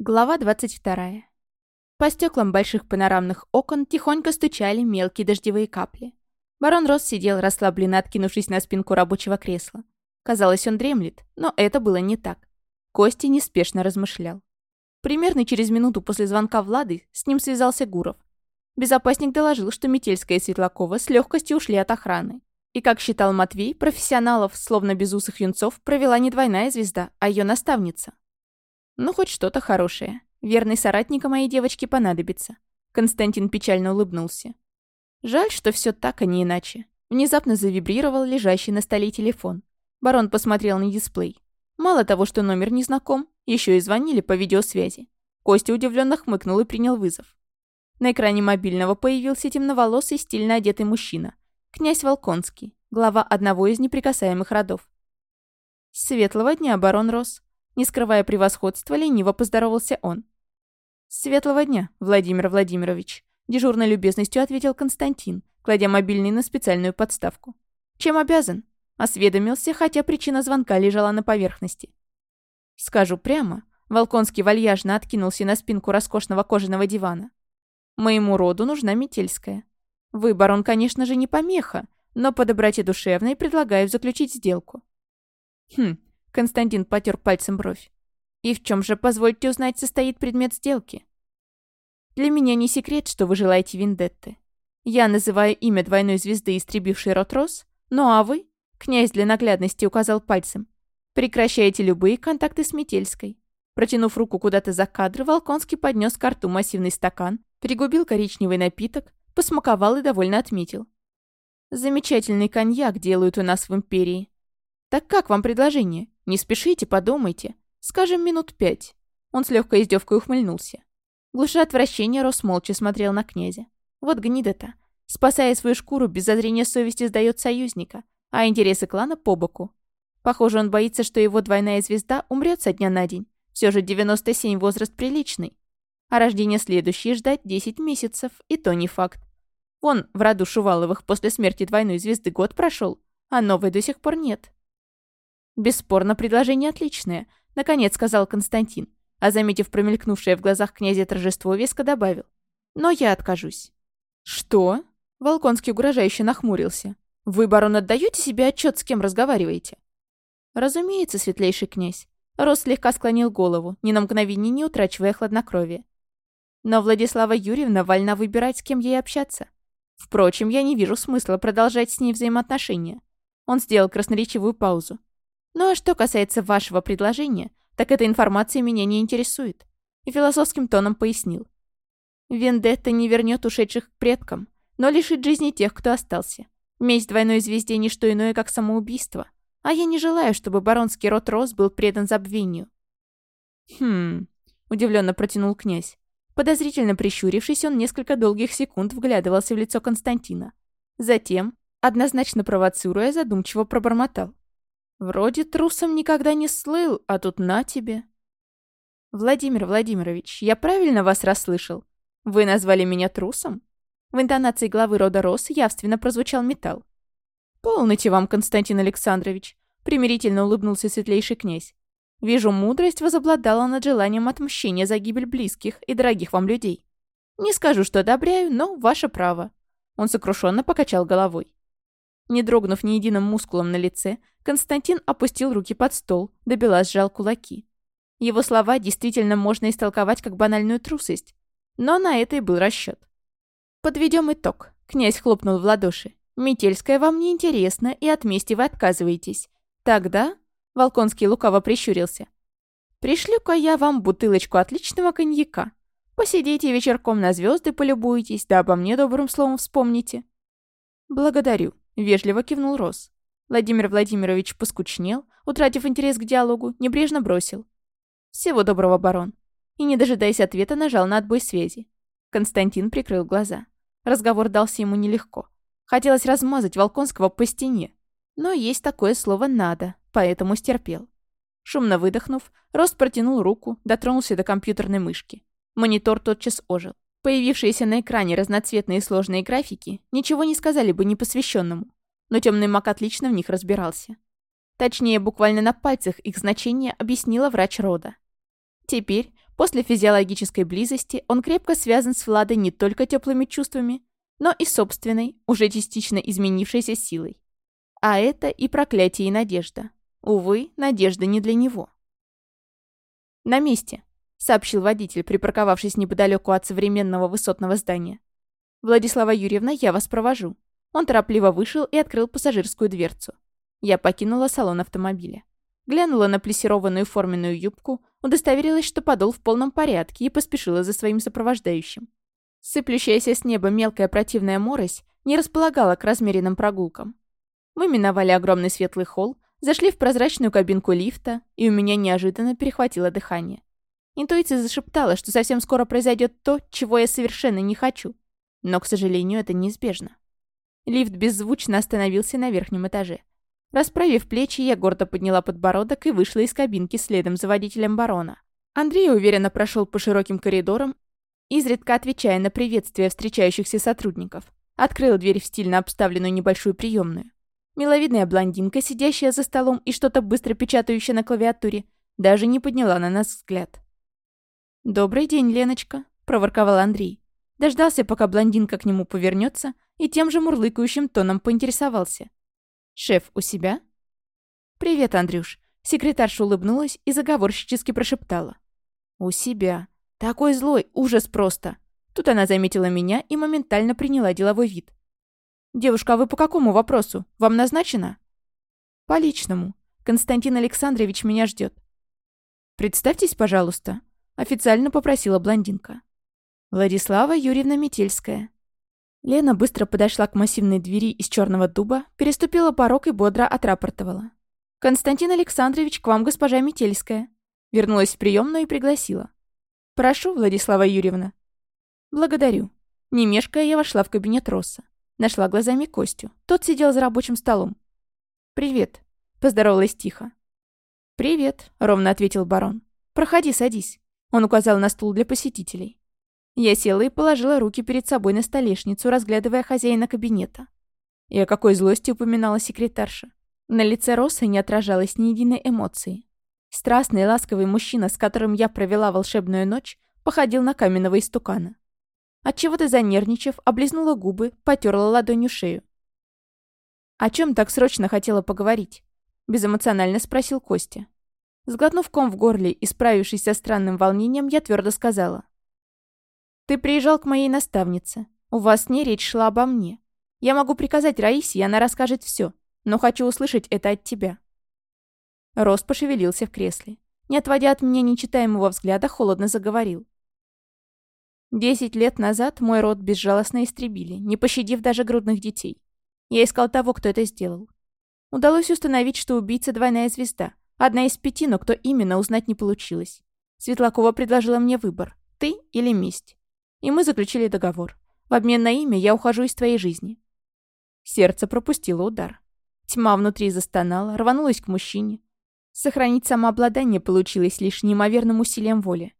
Глава 22. По стеклам больших панорамных окон тихонько стучали мелкие дождевые капли. Барон Росс сидел расслабленно, откинувшись на спинку рабочего кресла. Казалось, он дремлет, но это было не так. Костя неспешно размышлял. Примерно через минуту после звонка Влады с ним связался Гуров. Безопасник доложил, что Метельская и Светлакова с легкостью ушли от охраны. И, как считал Матвей, профессионалов, словно безусых юнцов, провела не двойная звезда, а ее наставница. Ну, хоть что-то хорошее. Верный соратник моей девочки понадобится. Константин печально улыбнулся. Жаль, что все так, а не иначе. Внезапно завибрировал лежащий на столе телефон. Барон посмотрел на дисплей. Мало того, что номер не знаком, еще и звонили по видеосвязи. Костя удивленно хмыкнул и принял вызов. На экране мобильного появился темноволосый, стильно одетый мужчина. Князь Волконский, глава одного из неприкасаемых родов. Светлого дня, барон Рос. Не скрывая превосходства, лениво поздоровался он. «Светлого дня, Владимир Владимирович», – дежурной любезностью ответил Константин, кладя мобильный на специальную подставку. «Чем обязан?» – осведомился, хотя причина звонка лежала на поверхности. «Скажу прямо», – Волконский вальяжно откинулся на спинку роскошного кожаного дивана. «Моему роду нужна Метельская. Выбор он, конечно же, не помеха, но по доброте душевной предлагаю заключить сделку». «Хм, Константин потер пальцем бровь. «И в чем же, позвольте узнать, состоит предмет сделки?» «Для меня не секрет, что вы желаете вендетты. Я называю имя двойной звезды, истребившей рот Рос, ну а вы?» Князь для наглядности указал пальцем. «Прекращаете любые контакты с Метельской». Протянув руку куда-то за кадр, Волконский поднес к рту массивный стакан, пригубил коричневый напиток, посмаковал и довольно отметил. «Замечательный коньяк делают у нас в Империи. Так как вам предложение? Не спешите, подумайте. Скажем, минут пять». Он с легкой издевкой ухмыльнулся. Глуша отвращения, Рос молча смотрел на князя. Вот гнида-то. Спасая свою шкуру, без зазрения совести сдает союзника, а интересы клана по боку. Похоже, он боится, что его двойная звезда умрет со дня на день. Все же 97 возраст приличный. А рождение следующей ждать 10 месяцев, и то не факт. Вон, в роду Шуваловых после смерти двойной звезды год прошел, а новой до сих пор нет. «Бесспорно, предложение отличное», — наконец сказал Константин, а, заметив промелькнувшее в глазах князя торжество, веско добавил. «Но я откажусь». «Что?» — Волконский угрожающе нахмурился. «Вы, барон, отдаете себе отчет, с кем разговариваете?» «Разумеется, светлейший князь». Рос слегка склонил голову, ни на мгновение не утрачивая хладнокровие. «Но Владислава Юрьевна вольна выбирать, с кем ей общаться. Впрочем, я не вижу смысла продолжать с ней взаимоотношения». Он сделал красноречивую паузу. Ну а что касается вашего предложения, так эта информация меня не интересует. И философским тоном пояснил. Вендетта не вернет ушедших к предкам, но лишит жизни тех, кто остался. Месть двойной звезде не что иное, как самоубийство. А я не желаю, чтобы баронский род Рос был предан забвению. Хм, удивленно протянул князь. Подозрительно прищурившись, он несколько долгих секунд вглядывался в лицо Константина. Затем, однозначно провоцируя, задумчиво пробормотал. Вроде трусом никогда не слыл, а тут на тебе. Владимир Владимирович, я правильно вас расслышал? Вы назвали меня трусом? В интонации главы рода Рос явственно прозвучал металл. «Полноте вам, Константин Александрович», — примирительно улыбнулся светлейший князь. «Вижу, мудрость возобладала над желанием отмщения за гибель близких и дорогих вам людей. Не скажу, что одобряю, но ваше право». Он сокрушенно покачал головой. Не дрогнув ни единым мускулом на лице, Константин опустил руки под стол, добила сжал кулаки. Его слова действительно можно истолковать как банальную трусость, но на это и был расчет. «Подведем итог», — князь хлопнул в ладоши. «Метельская вам не интересна, и от мести вы отказываетесь. Тогда...» — Волконский лукаво прищурился. «Пришлю-ка я вам бутылочку отличного коньяка. Посидите вечерком на звезды полюбуйтесь, да обо мне добрым словом вспомните». «Благодарю», Вежливо кивнул Рос. Владимир Владимирович поскучнел, утратив интерес к диалогу, небрежно бросил. «Всего доброго, барон». И, не дожидаясь ответа, нажал на отбой связи. Константин прикрыл глаза. Разговор дался ему нелегко. Хотелось размазать Волконского по стене. Но есть такое слово «надо», поэтому стерпел. Шумно выдохнув, Рост протянул руку, дотронулся до компьютерной мышки. Монитор тотчас ожил. Появившиеся на экране разноцветные сложные графики ничего не сказали бы непосвященному, но темный маг отлично в них разбирался. Точнее, буквально на пальцах их значение объяснила врач рода. Теперь, После физиологической близости он крепко связан с Владой не только теплыми чувствами, но и собственной, уже частично изменившейся силой. А это и проклятие, и надежда. Увы, надежда не для него. «На месте», — сообщил водитель, припарковавшись неподалеку от современного высотного здания. «Владислава Юрьевна, я вас провожу». Он торопливо вышел и открыл пассажирскую дверцу. Я покинула салон автомобиля. Глянула на плессированную форменную юбку, удостоверилась, что подол в полном порядке и поспешила за своим сопровождающим. Сыплющаяся с неба мелкая противная морось не располагала к размеренным прогулкам. Мы миновали огромный светлый холл, зашли в прозрачную кабинку лифта, и у меня неожиданно перехватило дыхание. Интуиция зашептала, что совсем скоро произойдет то, чего я совершенно не хочу. Но, к сожалению, это неизбежно. Лифт беззвучно остановился на верхнем этаже. Расправив плечи, я гордо подняла подбородок и вышла из кабинки следом за водителем барона. Андрей уверенно прошел по широким коридорам, изредка отвечая на приветствия встречающихся сотрудников. Открыл дверь в стильно обставленную небольшую приемную. Миловидная блондинка, сидящая за столом и что-то быстро печатающая на клавиатуре, даже не подняла на нас взгляд. «Добрый день, Леночка», — проворковал Андрей. Дождался, пока блондинка к нему повернется, и тем же мурлыкающим тоном поинтересовался. «Шеф у себя?» «Привет, Андрюш». Секретарша улыбнулась и заговорщически прошептала. «У себя. Такой злой, ужас просто». Тут она заметила меня и моментально приняла деловой вид. «Девушка, а вы по какому вопросу? Вам назначено?» «По личному. Константин Александрович меня ждет. «Представьтесь, пожалуйста», — официально попросила блондинка. «Владислава Юрьевна Метельская». Лена быстро подошла к массивной двери из черного дуба, переступила порог и бодро отрапортовала. «Константин Александрович, к вам госпожа Метельская». Вернулась в приемную и пригласила. «Прошу, Владислава Юрьевна». «Благодарю». Не мешкая, я вошла в кабинет Росса. Нашла глазами Костю. Тот сидел за рабочим столом. «Привет», — поздоровалась тихо. «Привет», — ровно ответил барон. «Проходи, садись». Он указал на стул для посетителей. Я села и положила руки перед собой на столешницу, разглядывая хозяина кабинета. И о какой злости упоминала секретарша. На лице Росы не отражалось ни единой эмоции. Страстный ласковый мужчина, с которым я провела волшебную ночь, походил на каменного истукана. Отчего-то занервничав, облизнула губы, потерла ладонью шею. «О чем так срочно хотела поговорить?» – безэмоционально спросил Костя. Сглотнув ком в горле и справившись со странным волнением, я твердо сказала. Ты приезжал к моей наставнице. У вас с ней речь шла обо мне. Я могу приказать Раисе, и она расскажет все, но хочу услышать это от тебя». Рос пошевелился в кресле. Не отводя от меня нечитаемого взгляда, холодно заговорил. Десять лет назад мой род безжалостно истребили, не пощадив даже грудных детей. Я искал того, кто это сделал. Удалось установить, что убийца двойная звезда. Одна из пяти, но кто именно, узнать не получилось. Светлакова предложила мне выбор. Ты или месть. И мы заключили договор. В обмен на имя я ухожу из твоей жизни». Сердце пропустило удар. Тьма внутри застонала, рванулась к мужчине. Сохранить самообладание получилось лишь неимоверным усилием воли.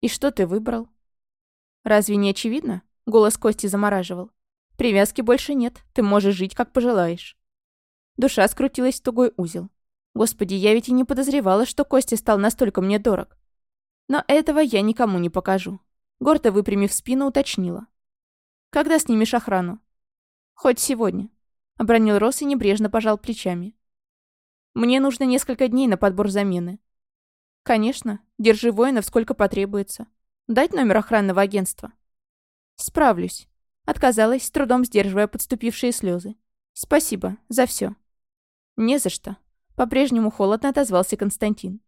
«И что ты выбрал?» «Разве не очевидно?» Голос Кости замораживал. «Привязки больше нет, ты можешь жить, как пожелаешь». Душа скрутилась в тугой узел. Господи, я ведь и не подозревала, что Костя стал настолько мне дорог. Но этого я никому не покажу. Гордо выпрямив спину, уточнила. «Когда снимешь охрану?» «Хоть сегодня», — обронил Рос и небрежно пожал плечами. «Мне нужно несколько дней на подбор замены». «Конечно. Держи воинов, сколько потребуется. Дать номер охранного агентства?» «Справлюсь», — отказалась, с трудом сдерживая подступившие слезы. «Спасибо за все. «Не за что», — по-прежнему холодно отозвался Константин.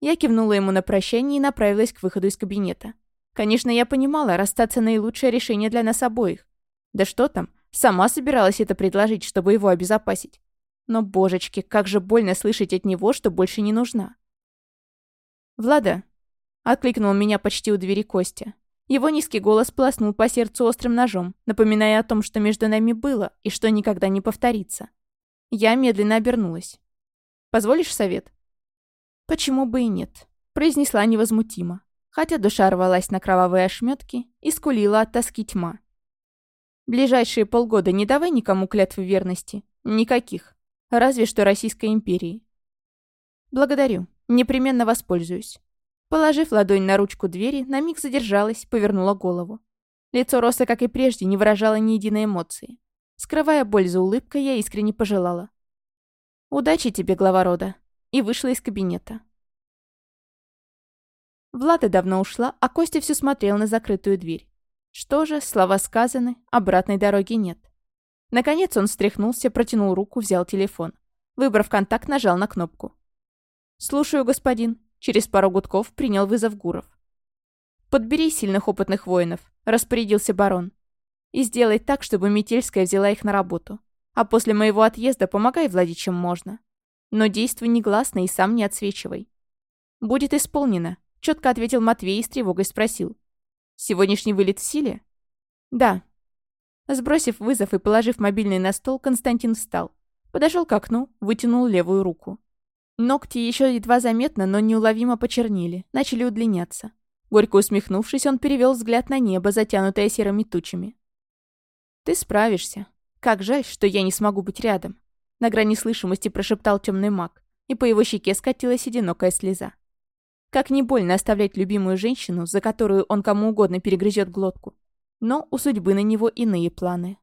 Я кивнула ему на прощание и направилась к выходу из кабинета. Конечно, я понимала, расстаться наилучшее решение для нас обоих. Да что там, сама собиралась это предложить, чтобы его обезопасить. Но, божечки, как же больно слышать от него, что больше не нужна. «Влада!» — откликнул меня почти у двери Костя. Его низкий голос полоснул по сердцу острым ножом, напоминая о том, что между нами было и что никогда не повторится. Я медленно обернулась. «Позволишь совет?» «Почему бы и нет?» — произнесла невозмутимо хотя душа рвалась на кровавые ошметки и скулила от тоски тьма. Ближайшие полгода не давай никому клятвы верности. Никаких. Разве что Российской империи. Благодарю. Непременно воспользуюсь. Положив ладонь на ручку двери, на миг задержалась, повернула голову. Лицо Роса, как и прежде, не выражало ни единой эмоции. Скрывая боль за улыбкой, я искренне пожелала. «Удачи тебе, глава рода!» и вышла из кабинета. Влада давно ушла, а Костя все смотрел на закрытую дверь. Что же, слова сказаны, обратной дороги нет. Наконец он встряхнулся, протянул руку, взял телефон. Выбрав контакт, нажал на кнопку. «Слушаю, господин». Через пару гудков принял вызов Гуров. «Подбери сильных опытных воинов», — распорядился барон. «И сделай так, чтобы Метельская взяла их на работу. А после моего отъезда помогай владеть чем можно. Но действуй негласно и сам не отсвечивай». «Будет исполнено», — четко ответил Матвей и с тревогой спросил. «Сегодняшний вылет в силе?» «Да». Сбросив вызов и положив мобильный на стол, Константин встал. Подошел к окну, вытянул левую руку. Ногти еще едва заметно, но неуловимо почернели, начали удлиняться. Горько усмехнувшись, он перевел взгляд на небо, затянутое серыми тучами. «Ты справишься. Как жаль, что я не смогу быть рядом», — на грани слышимости прошептал темный маг, и по его щеке скатилась одинокая слеза. Как не больно оставлять любимую женщину, за которую он кому угодно перегрызет глотку. Но у судьбы на него иные планы.